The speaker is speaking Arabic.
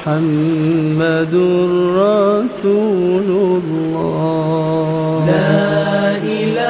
محمد رسول الله. لا إله